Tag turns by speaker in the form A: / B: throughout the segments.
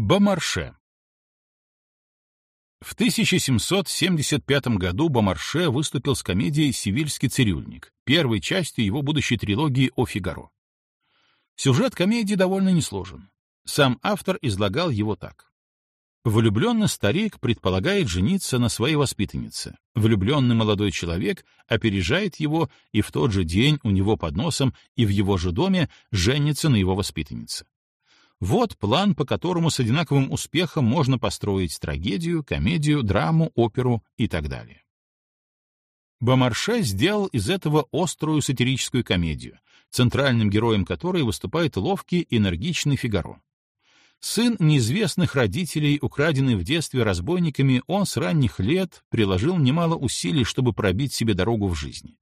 A: Бомарше В 1775 году Бомарше выступил с комедией «Сивильский цирюльник», первой частью его будущей трилогии о Фигаро. Сюжет комедии довольно несложен. Сам автор излагал его так. Влюбленный старик предполагает жениться на своей воспитаннице. Влюбленный молодой человек опережает его, и в тот же день у него под носом и в его же доме женится на его воспитаннице. Вот план, по которому с одинаковым успехом можно построить трагедию, комедию, драму, оперу и так далее. Бомарше сделал из этого острую сатирическую комедию, центральным героем которой выступает ловкий, энергичный Фигаро. Сын неизвестных родителей, украденный в детстве разбойниками, он с ранних лет приложил немало усилий, чтобы пробить себе дорогу в жизни.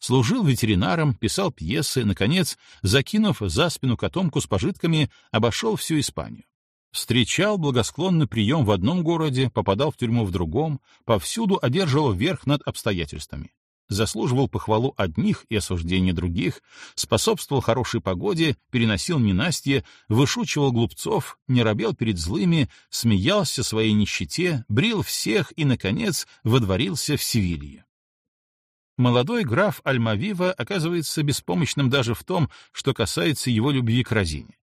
A: Служил ветеринаром, писал пьесы, наконец, закинув за спину котомку с пожитками, обошел всю Испанию. Встречал благосклонный прием в одном городе, попадал в тюрьму в другом, повсюду одерживал верх над обстоятельствами заслуживал похвалу одних и осуждения других, способствовал хорошей погоде, переносил ненастье, вышучивал глупцов, не робел перед злыми, смеялся своей нищете, брил всех и, наконец, водворился в Севилье. Молодой граф Альмавива оказывается беспомощным даже в том, что касается его любви к Розине.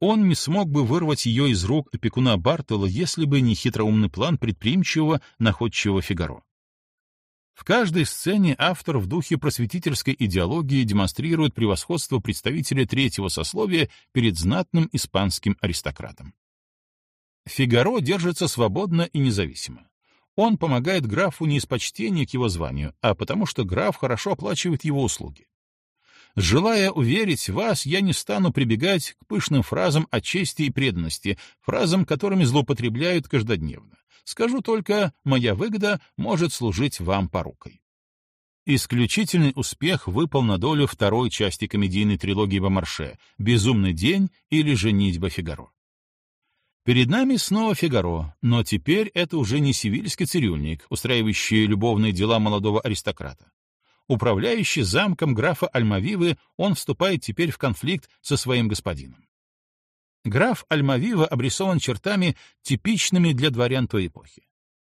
A: Он не смог бы вырвать ее из рук опекуна Бартола, если бы не хитроумный план предприимчивого, находчивого Фигаро. В каждой сцене автор в духе просветительской идеологии демонстрирует превосходство представителя третьего сословия перед знатным испанским аристократом. Фигаро держится свободно и независимо. Он помогает графу не из почтения к его званию, а потому что граф хорошо оплачивает его услуги. Желая уверить вас, я не стану прибегать к пышным фразам о чести и преданности, фразам, которыми злоупотребляют каждодневно. Скажу только, моя выгода может служить вам порукой. Исключительный успех выпал на долю второй части комедийной трилогии Бомарше «Безумный день» или «Женитьба Фигаро». Перед нами снова Фигаро, но теперь это уже не сивильский цирюльник, устраивающий любовные дела молодого аристократа. Управляющий замком графа Альмавивы, он вступает теперь в конфликт со своим господином. Граф Альмавива обрисован чертами, типичными для дворян той эпохи.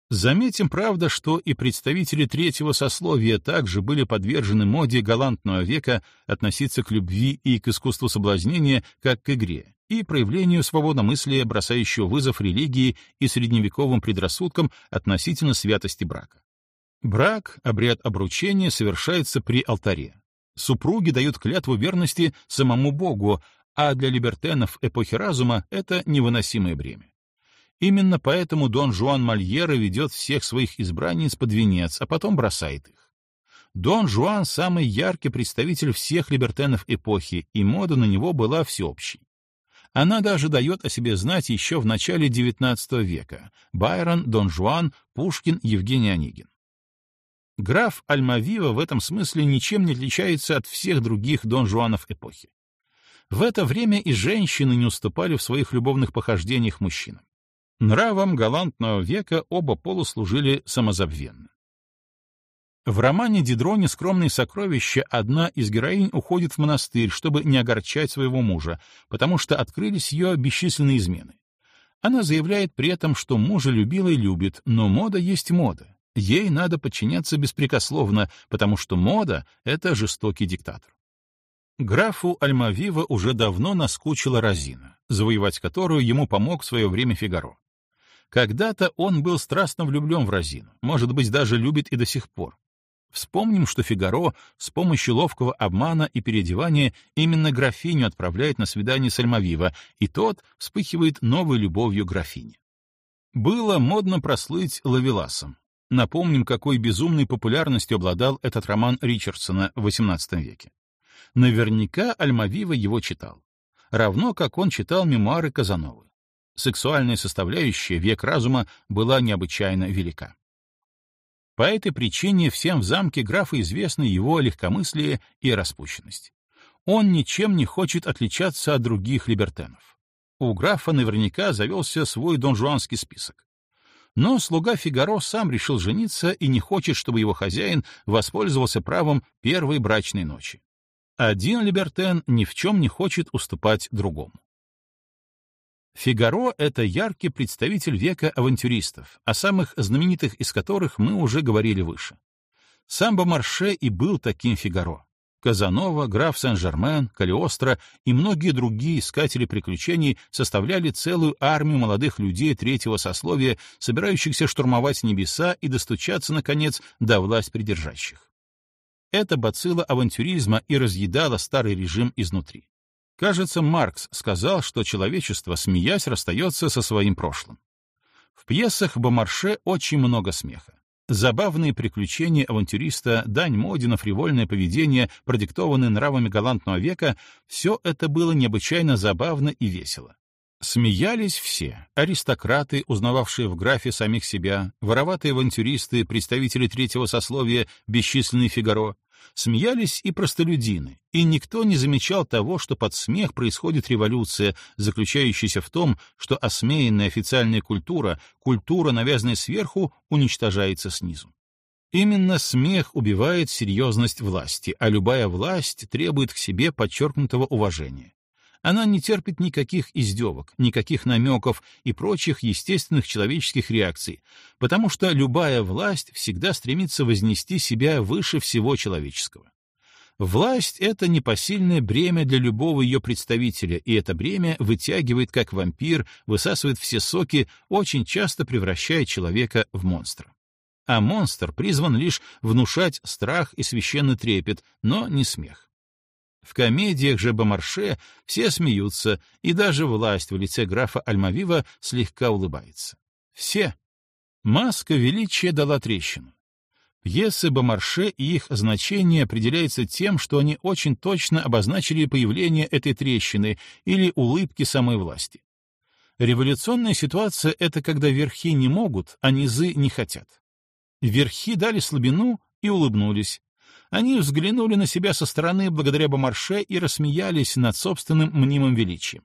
A: Заметим, правда, что и представители третьего сословия также были подвержены моде галантного века относиться к любви и к искусству соблазнения как к игре и проявлению свободомыслия, бросающего вызов религии и средневековым предрассудкам относительно святости брака. Брак, обряд обручения, совершается при алтаре. Супруги дают клятву верности самому Богу, а для либертенов эпохи разума это невыносимое бремя. Именно поэтому Дон Жуан Мольера ведет всех своих избранниц под венец, а потом бросает их. Дон Жуан — самый яркий представитель всех либертенов эпохи, и мода на него была всеобщей. Она даже дает о себе знать еще в начале XIX века. Байрон, Дон Жуан, Пушкин, Евгений Онегин. Граф Альмавива в этом смысле ничем не отличается от всех других Дон Жуанов эпохи. В это время и женщины не уступали в своих любовных похождениях мужчинам. Нравом галантного века оба пола служили самозабвенно. В романе Дидроне «Скромные сокровища» одна из героинь уходит в монастырь, чтобы не огорчать своего мужа, потому что открылись ее бесчисленные измены. Она заявляет при этом, что мужа любила и любит, но мода есть мода. Ей надо подчиняться беспрекословно, потому что мода — это жестокий диктатор. Графу Альмавива уже давно наскучила Розина, завоевать которую ему помог в свое время Фигаро. Когда-то он был страстно влюблен в Розину, может быть, даже любит и до сих пор. Вспомним, что Фигаро с помощью ловкого обмана и переодевания именно графиню отправляет на свидание с Альмавива, и тот вспыхивает новой любовью графини. Было модно прослыть лавеласом. Напомним, какой безумной популярностью обладал этот роман Ричардсона в XVIII веке. Наверняка Альмавива его читал. Равно как он читал мемуары Казановы. Сексуальная составляющая век разума была необычайно велика. По этой причине всем в замке графа известны его легкомыслие и распущенность. Он ничем не хочет отличаться от других либертенов. У графа наверняка завелся свой донжуанский список. Но слуга Фигаро сам решил жениться и не хочет, чтобы его хозяин воспользовался правом первой брачной ночи. Один либертен ни в чем не хочет уступать другому. Фигаро — это яркий представитель века авантюристов, о самых знаменитых из которых мы уже говорили выше. Сам Бомарше и был таким Фигаро. Казанова, граф Сен-Жермен, Калиостро и многие другие искатели приключений составляли целую армию молодых людей третьего сословия, собирающихся штурмовать небеса и достучаться, наконец, до власть придержащих. Эта бацилла авантюризма и разъедала старый режим изнутри. Кажется, Маркс сказал, что человечество, смеясь, расстается со своим прошлым. В пьесах Бомарше очень много смеха. Забавные приключения авантюриста, дань моде на фривольное поведение, продиктованное нравами галантного века — все это было необычайно забавно и весело. Смеялись все — аристократы, узнававшие в графе самих себя, вороватые авантюристы, представители третьего сословия, бесчисленные Фигаро, Смеялись и простолюдины, и никто не замечал того, что под смех происходит революция, заключающаяся в том, что осмеянная официальная культура, культура, навязанная сверху, уничтожается снизу. Именно смех убивает серьезность власти, а любая власть требует к себе подчеркнутого уважения. Она не терпит никаких издевок, никаких намеков и прочих естественных человеческих реакций, потому что любая власть всегда стремится вознести себя выше всего человеческого. Власть — это непосильное бремя для любого ее представителя, и это бремя вытягивает, как вампир, высасывает все соки, очень часто превращая человека в монстра. А монстр призван лишь внушать страх и священный трепет, но не смех. В комедиях же Бомарше все смеются, и даже власть в лице графа Альмавива слегка улыбается. Все. Маска величия дала трещину. Пьесы Бомарше и их значение определяется тем, что они очень точно обозначили появление этой трещины или улыбки самой власти. Революционная ситуация — это когда верхи не могут, а низы не хотят. Верхи дали слабину и улыбнулись, они взглянули на себя со стороны благодаря Бомарше и рассмеялись над собственным мнимым величием.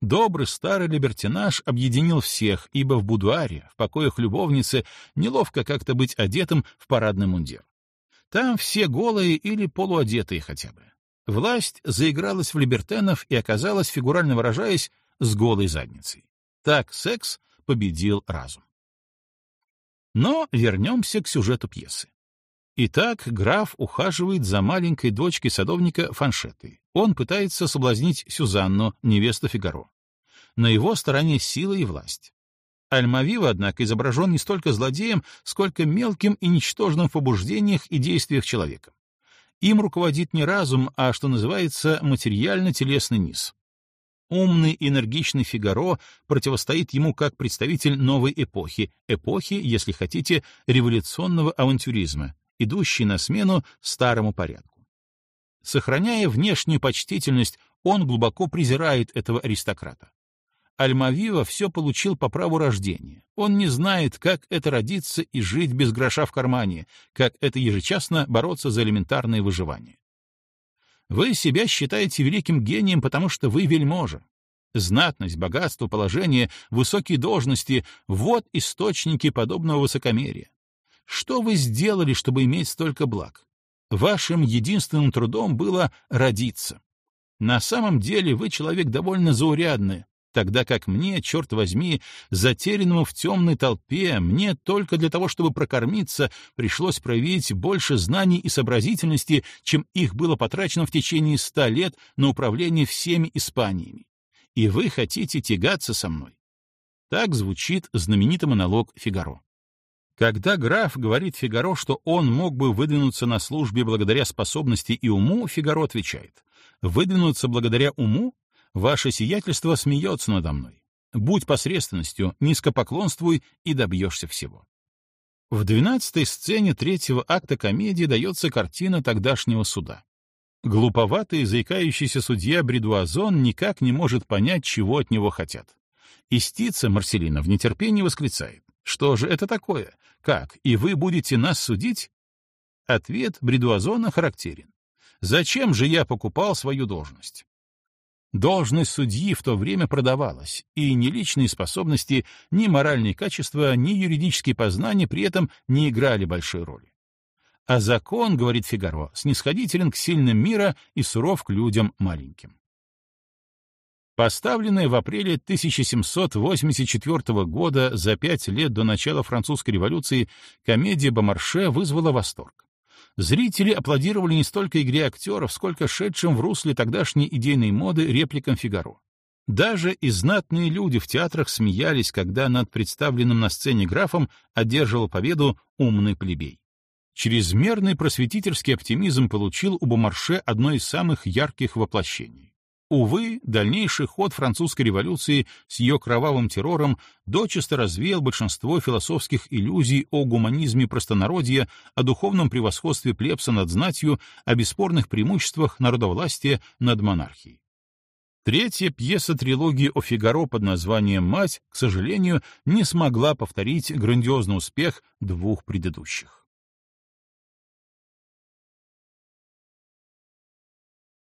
A: Добрый старый либертинаж объединил всех, ибо в будуаре, в покоях любовницы, неловко как-то быть одетым в парадный мундир. Там все голые или полуодетые хотя бы. Власть заигралась в либертенов и оказалась, фигурально выражаясь, с голой задницей. Так секс победил разум. Но вернемся к сюжету пьесы. Итак, граф ухаживает за маленькой дочкой садовника Фаншетой. Он пытается соблазнить Сюзанну, невесту Фигаро. На его стороне сила и власть. Альмавива, однако, изображен не столько злодеем, сколько мелким и ничтожным в побуждениях и действиях человека. Им руководит не разум, а, что называется, материально-телесный низ. Умный энергичный Фигаро противостоит ему как представитель новой эпохи, эпохи, если хотите, революционного авантюризма, идущий на смену старому порядку. Сохраняя внешнюю почтительность, он глубоко презирает этого аристократа. Альмавива все получил по праву рождения. Он не знает, как это родиться и жить без гроша в кармане, как это ежечасно бороться за элементарное выживание. Вы себя считаете великим гением, потому что вы вельможа. Знатность, богатство, положение, высокие должности — вот источники подобного высокомерия. Что вы сделали, чтобы иметь столько благ? Вашим единственным трудом было родиться. На самом деле вы человек довольно заурядный, тогда как мне, черт возьми, затерянному в темной толпе, мне только для того, чтобы прокормиться, пришлось проявить больше знаний и сообразительности, чем их было потрачено в течение ста лет на управление всеми Испаниями. И вы хотите тягаться со мной. Так звучит знаменитый монолог Фигаро. Когда граф говорит Фигаро, что он мог бы выдвинуться на службе благодаря способности и уму, Фигаро отвечает, «Выдвинуться благодаря уму? Ваше сиятельство смеется надо мной. Будь посредственностью, низкопоклонствуй и добьешься всего». В двенадцатой сцене третьего акта комедии дается картина тогдашнего суда. Глуповатый, заикающийся судья Бредуазон никак не может понять, чего от него хотят. Истица Марселина в нетерпении восклицает. Что же это такое? Как, и вы будете нас судить? Ответ Бредуазона характерен. Зачем же я покупал свою должность? Должность судьи в то время продавалась, и ни личные способности, ни моральные качества, ни юридические познания при этом не играли большой роли. А закон, говорит Фигаро, снисходителен к сильным мира и суров к людям маленьким. Поставленная в апреле 1784 года, за пять лет до начала французской революции, комедия Бомарше вызвала восторг. Зрители аплодировали не столько игре актеров, сколько шедшим в русле тогдашней идейной моды репликам Фигаро. Даже и знатные люди в театрах смеялись, когда над представленным на сцене графом одерживал победу умный плебей. Чрезмерный просветительский оптимизм получил у Бомарше одно из самых ярких воплощений. Увы, дальнейший ход французской революции с ее кровавым террором дочисто развеял большинство философских иллюзий о гуманизме простонародья, о духовном превосходстве плебса над знатью, о бесспорных преимуществах народовластия над монархией. Третья пьеса трилогии о Фигаро под названием «Мать», к сожалению, не смогла повторить грандиозный успех двух предыдущих.